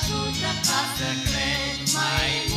ajută ca să cred mai